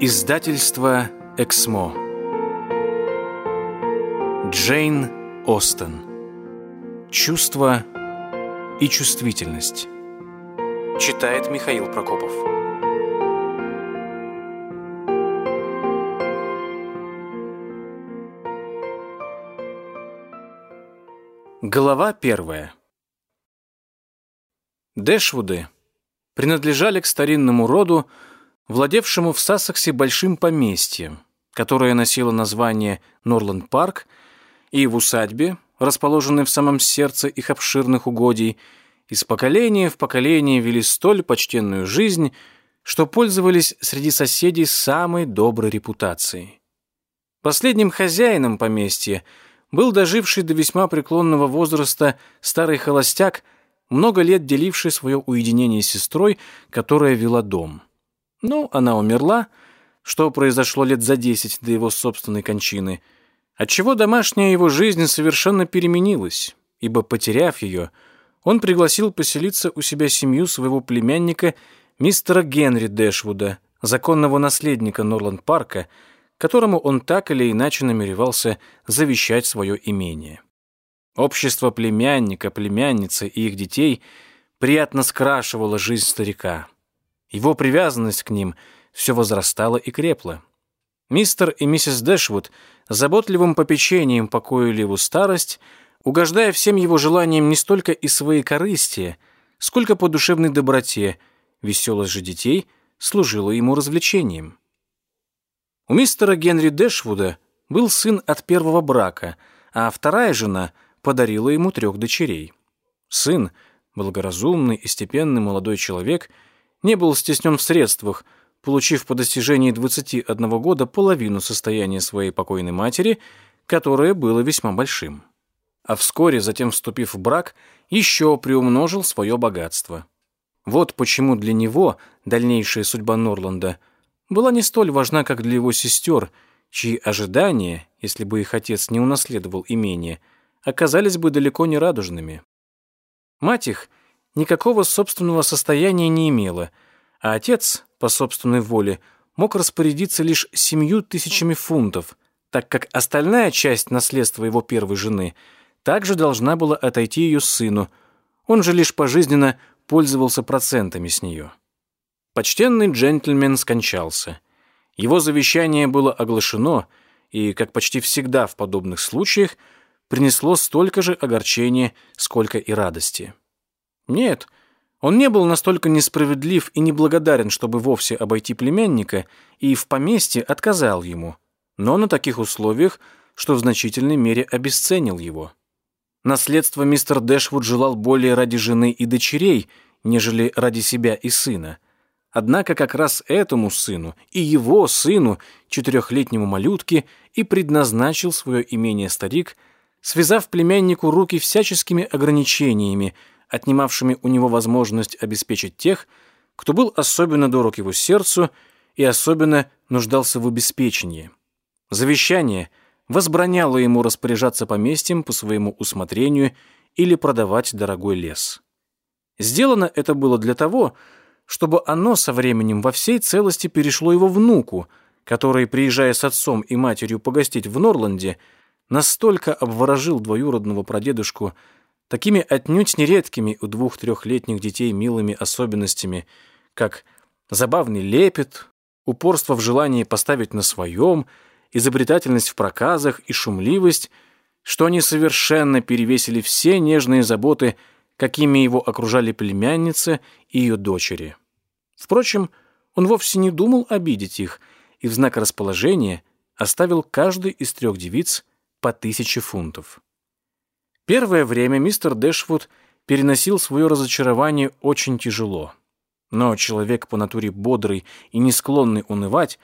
Издательство «Эксмо». Джейн Остен. Чувство и чувствительность. Читает Михаил Прокопов. Глава первая. Дэшвуды принадлежали к старинному роду, владевшему в Сассексе большим поместьем, которое носило название Норланд-парк, и в усадьбе, расположенной в самом сердце их обширных угодий, из поколения в поколение вели столь почтенную жизнь, что пользовались среди соседей самой доброй репутацией. Последним хозяином поместья был доживший до весьма преклонного возраста старый холостяк, много лет деливший свое уединение с сестрой, которая вела дом. Ну, она умерла, что произошло лет за десять до его собственной кончины, отчего домашняя его жизнь совершенно переменилась, ибо, потеряв ее, он пригласил поселиться у себя семью своего племянника мистера Генри Дэшвуда, законного наследника Норланд-парка, которому он так или иначе намеревался завещать свое имение. Общество племянника, племянницы и их детей приятно скрашивало жизнь старика. Его привязанность к ним все возрастала и крепла. Мистер и миссис Дэшвуд заботливым попечением покоили его старость, угождая всем его желаниям не столько из своей корысти, сколько по душевной доброте, веселость же детей служила ему развлечением. У мистера Генри Дэшвуда был сын от первого брака, а вторая жена подарила ему трех дочерей. Сын, благоразумный и степенный молодой человек – не был стеснен в средствах, получив по достижении 21 года половину состояния своей покойной матери, которое было весьма большим. А вскоре, затем вступив в брак, еще приумножил свое богатство. Вот почему для него дальнейшая судьба Норланда была не столь важна, как для его сестер, чьи ожидания, если бы их отец не унаследовал имение, оказались бы далеко не радужными. Мать их никакого собственного состояния не имела, а отец, по собственной воле, мог распорядиться лишь семью тысячами фунтов, так как остальная часть наследства его первой жены также должна была отойти ее сыну, он же лишь пожизненно пользовался процентами с нее. Почтенный джентльмен скончался. Его завещание было оглашено и, как почти всегда в подобных случаях, принесло столько же огорчения, сколько и радости. Нет, он не был настолько несправедлив и неблагодарен, чтобы вовсе обойти племянника, и в поместье отказал ему, но на таких условиях, что в значительной мере обесценил его. Наследство мистер Дэшвуд желал более ради жены и дочерей, нежели ради себя и сына. Однако как раз этому сыну и его сыну, четырехлетнему малютке, и предназначил свое имение старик, связав племяннику руки всяческими ограничениями, отнимавшими у него возможность обеспечить тех, кто был особенно дорог его сердцу и особенно нуждался в обеспечении. Завещание возбраняло ему распоряжаться поместьем по своему усмотрению или продавать дорогой лес. Сделано это было для того, чтобы оно со временем во всей целости перешло его внуку, который, приезжая с отцом и матерью погостить в Норланде, настолько обворожил двоюродного прадедушку такими отнюдь нередкими у двух-трехлетних детей милыми особенностями, как забавный лепет, упорство в желании поставить на своем, изобретательность в проказах и шумливость, что они совершенно перевесили все нежные заботы, какими его окружали племянница и ее дочери. Впрочем, он вовсе не думал обидеть их и в знак расположения оставил каждой из трех девиц по тысяче фунтов. Первое время мистер Дэшвуд переносил свое разочарование очень тяжело. Но человек по натуре бодрый и не склонный унывать,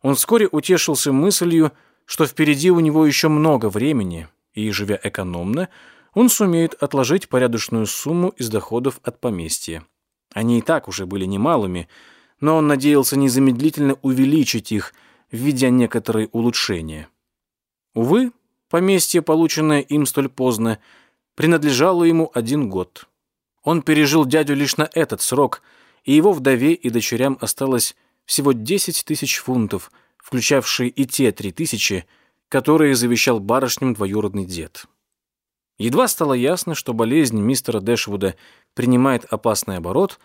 он вскоре утешился мыслью, что впереди у него еще много времени, и, живя экономно, он сумеет отложить порядочную сумму из доходов от поместья. Они и так уже были немалыми, но он надеялся незамедлительно увеличить их, введя некоторые улучшения. Увы, Поместье, полученное им столь поздно, принадлежало ему один год. Он пережил дядю лишь на этот срок, и его вдове и дочерям осталось всего 10 тысяч фунтов, включавшие и те три тысячи, которые завещал барышням двоюродный дед. Едва стало ясно, что болезнь мистера Дэшвуда принимает опасный оборот,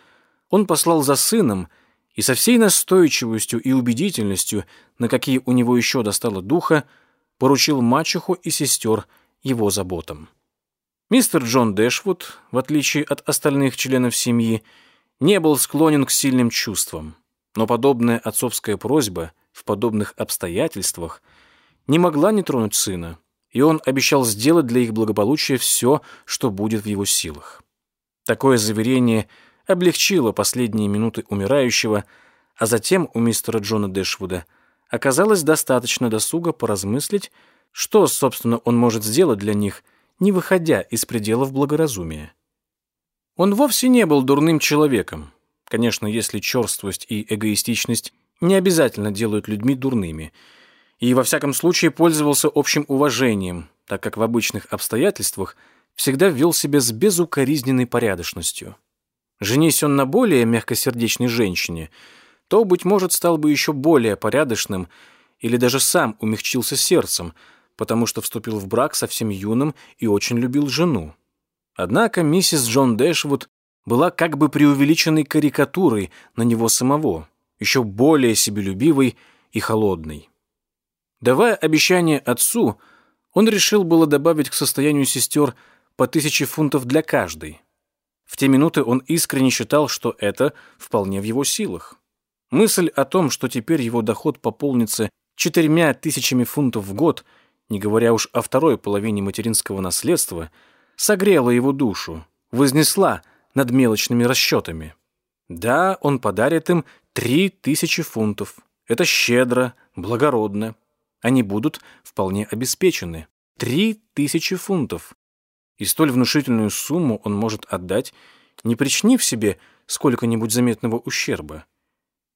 он послал за сыном и со всей настойчивостью и убедительностью, на какие у него еще достало духа, поручил мачеху и сестер его заботам. Мистер Джон Дэшвуд, в отличие от остальных членов семьи, не был склонен к сильным чувствам, но подобная отцовская просьба в подобных обстоятельствах не могла не тронуть сына, и он обещал сделать для их благополучия все, что будет в его силах. Такое заверение облегчило последние минуты умирающего, а затем у мистера Джона Дэшвуда оказалось достаточно досуга поразмыслить, что, собственно, он может сделать для них, не выходя из пределов благоразумия. Он вовсе не был дурным человеком. Конечно, если черствость и эгоистичность не обязательно делают людьми дурными. И во всяком случае пользовался общим уважением, так как в обычных обстоятельствах всегда вел себя с безукоризненной порядочностью. Женись он на более мягкосердечной женщине, то, быть может, стал бы еще более порядочным или даже сам умягчился сердцем, потому что вступил в брак совсем юным и очень любил жену. Однако миссис Джон Дэшвуд была как бы преувеличенной карикатурой на него самого, еще более себелюбивой и холодной. Давая обещание отцу, он решил было добавить к состоянию сестер по тысяче фунтов для каждой. В те минуты он искренне считал, что это вполне в его силах. Мысль о том, что теперь его доход пополнится четырьмя тысячами фунтов в год, не говоря уж о второй половине материнского наследства – согрела его душу, вознесла над мелочными расчетами. Да, он подарит им три тысячи фунтов. Это щедро, благородно. Они будут вполне обеспечены. Три тысячи фунтов. И столь внушительную сумму он может отдать, не причинив себе сколько-нибудь заметного ущерба.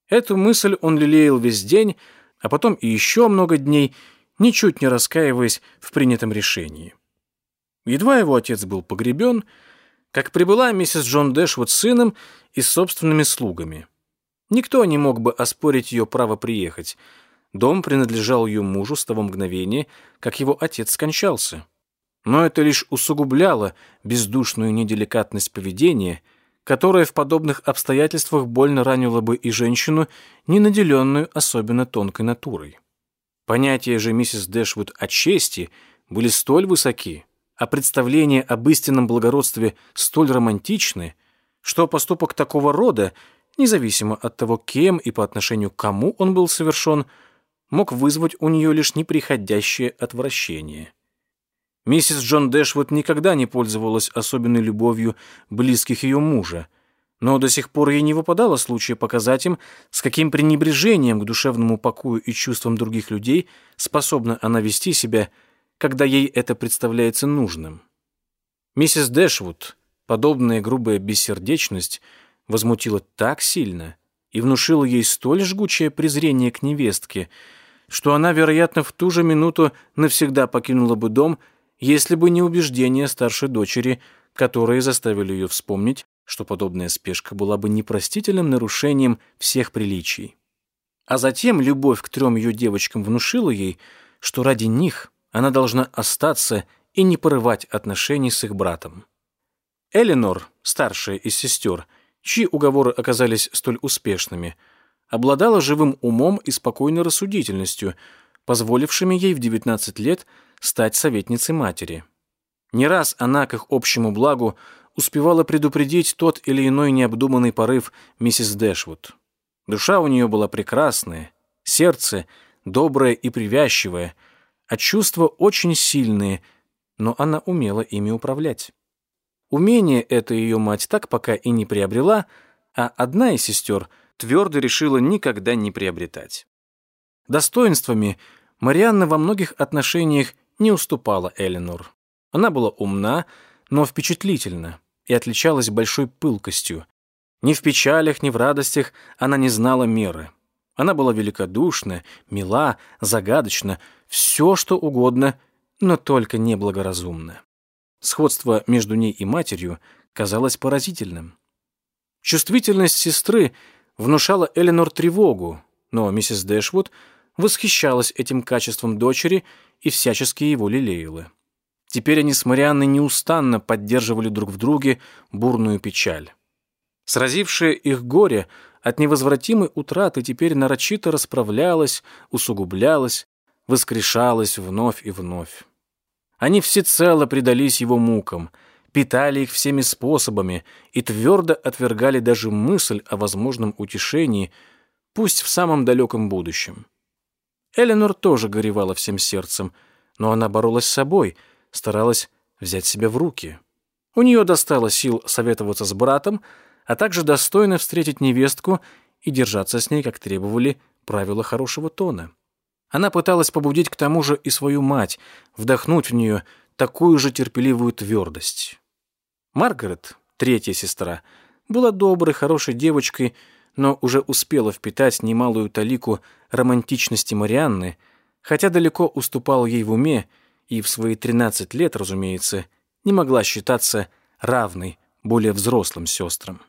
Эту мысль он лелеял весь день, а потом и еще много дней, ничуть не раскаиваясь в принятом решении. Едва его отец был погребен, как прибыла миссис Джон Дэшвуд с сыном и собственными слугами. Никто не мог бы оспорить ее право приехать. Дом принадлежал ее мужу с того мгновения, как его отец скончался. Но это лишь усугубляло бездушную неделикатность поведения, которая в подобных обстоятельствах больно ранила бы и женщину, не наделенную особенно тонкой натурой. Понятия же миссис Дэшвуд о чести были столь высоки, а представления об истинном благородстве столь романтичны, что поступок такого рода, независимо от того, кем и по отношению к кому он был совершен, мог вызвать у нее лишь неприходящее отвращение. Миссис Джон Дэшвуд никогда не пользовалась особенной любовью близких ее мужа, но до сих пор ей не выпадало случая показать им, с каким пренебрежением к душевному покою и чувствам других людей способна она вести себя – когда ей это представляется нужным. Миссис Дэшвуд, подобная грубая бессердечность, возмутила так сильно и внушила ей столь жгучее презрение к невестке, что она, вероятно, в ту же минуту навсегда покинула бы дом, если бы не убеждения старшей дочери, которые заставили ее вспомнить, что подобная спешка была бы непростительным нарушением всех приличий. А затем любовь к трем ее девочкам внушила ей, что ради них она должна остаться и не порывать отношений с их братом. Эленор, старшая из сестер, чьи уговоры оказались столь успешными, обладала живым умом и спокойной рассудительностью, позволившими ей в 19 лет стать советницей матери. Не раз она, к их общему благу, успевала предупредить тот или иной необдуманный порыв миссис Дэшвуд. Душа у нее была прекрасная, сердце доброе и привязчивое, а чувства очень сильные, но она умела ими управлять. Умение это ее мать так пока и не приобрела, а одна из сестер твердо решила никогда не приобретать. Достоинствами Марианна во многих отношениях не уступала Эленор. Она была умна, но впечатлительна и отличалась большой пылкостью. Ни в печалях, ни в радостях она не знала меры. Она была великодушна, мила, загадочна, все, что угодно, но только неблагоразумно. Сходство между ней и матерью казалось поразительным. Чувствительность сестры внушала Эленор тревогу, но миссис Дэшвуд восхищалась этим качеством дочери и всячески его лелеяла. Теперь они с Марианной неустанно поддерживали друг в друге бурную печаль. Сразившее их горе от невозвратимой утраты теперь нарочито расправлялось, усугублялось, воскрешалось вновь и вновь. Они всецело предались его мукам, питали их всеми способами и твердо отвергали даже мысль о возможном утешении, пусть в самом далеком будущем. Эленор тоже горевала всем сердцем, но она боролась с собой, старалась взять себя в руки. У нее достало сил советоваться с братом, а также достойно встретить невестку и держаться с ней, как требовали правила хорошего тона. Она пыталась побудить к тому же и свою мать, вдохнуть в нее такую же терпеливую твердость. Маргарет, третья сестра, была доброй, хорошей девочкой, но уже успела впитать немалую талику романтичности Марианны, хотя далеко уступал ей в уме и в свои 13 лет, разумеется, не могла считаться равной более взрослым сестрам.